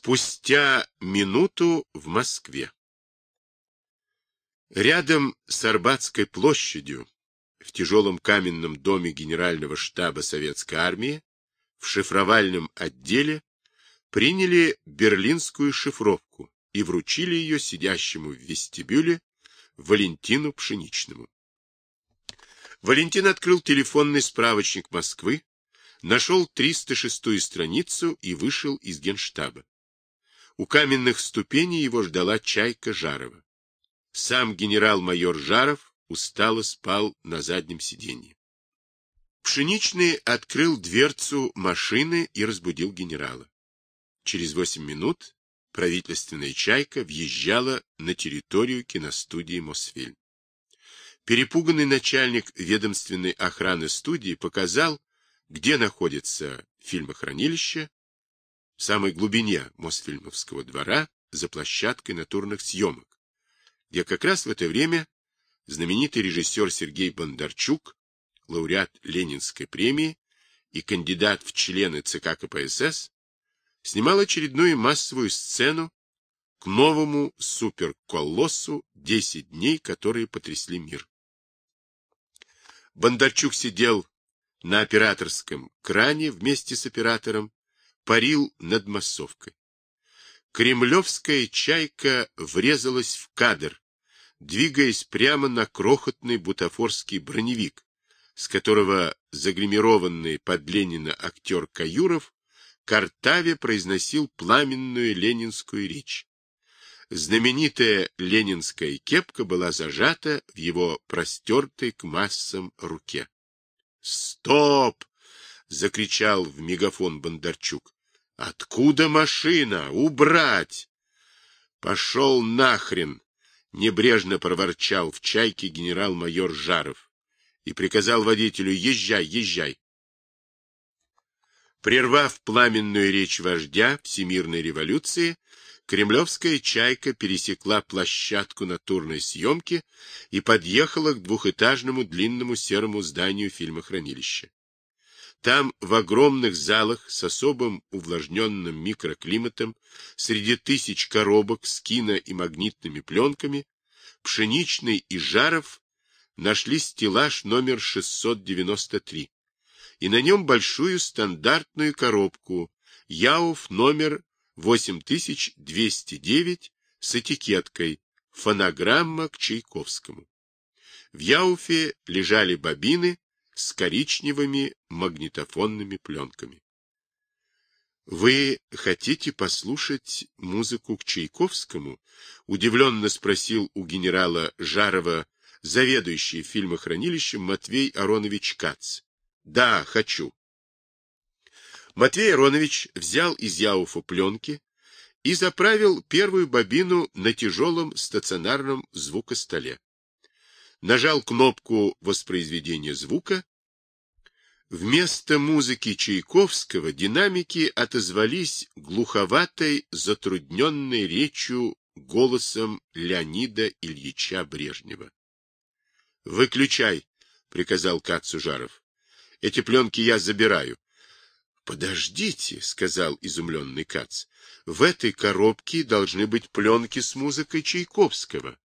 Спустя минуту в Москве. Рядом с Арбатской площадью, в тяжелом каменном доме генерального штаба Советской армии, в шифровальном отделе, приняли берлинскую шифровку и вручили ее сидящему в вестибюле Валентину Пшеничному. Валентин открыл телефонный справочник Москвы, нашел 306-ю страницу и вышел из генштаба. У каменных ступеней его ждала чайка Жарова. Сам генерал-майор Жаров устало спал на заднем сиденье. Пшеничный открыл дверцу машины и разбудил генерала. Через восемь минут правительственная чайка въезжала на территорию киностудии Мосфильм. Перепуганный начальник ведомственной охраны студии показал, где находится фильмохранилище, в самой глубине Мосфильмовского двора, за площадкой натурных съемок, где как раз в это время знаменитый режиссер Сергей Бондарчук, лауреат Ленинской премии и кандидат в члены ЦК КПСС, снимал очередную массовую сцену к новому суперколоссу «10 дней, которые потрясли мир». Бондарчук сидел на операторском кране вместе с оператором парил над массовкой. Кремлевская чайка врезалась в кадр, двигаясь прямо на крохотный бутафорский броневик, с которого загримированный под Ленина актер Каюров Картаве произносил пламенную ленинскую речь. Знаменитая ленинская кепка была зажата в его простертой к массам руке. «Стоп!» — закричал в мегафон Бондарчук. Откуда машина? Убрать! Пошел нахрен! Небрежно проворчал в чайке генерал-майор Жаров и приказал водителю «Езжай, езжай!». Прервав пламенную речь вождя всемирной революции, кремлевская чайка пересекла площадку натурной съемки и подъехала к двухэтажному длинному серому зданию фильмохранилища. Там, в огромных залах с особым увлажненным микроклиматом, среди тысяч коробок с кино и магнитными пленками, Пшеничный и Жаров нашли стеллаж номер 693, и на нем большую стандартную коробку Яуф номер 8209 с этикеткой «Фонограмма к Чайковскому». В Яуфе лежали бобины с коричневыми магнитофонными пленками. «Вы хотите послушать музыку к Чайковскому?» — удивленно спросил у генерала Жарова заведующий фильмохранилищем Матвей Аронович Кац. «Да, хочу». Матвей Аронович взял из Яуфа пленки и заправил первую бобину на тяжелом стационарном звукостоле нажал кнопку воспроизведения звука. Вместо музыки Чайковского динамики отозвались глуховатой, затрудненной речью голосом Леонида Ильича Брежнева. — Выключай, — приказал Кат Сужаров. — Эти пленки я забираю. — Подождите, — сказал изумленный Кац. — В этой коробке должны быть пленки с музыкой Чайковского.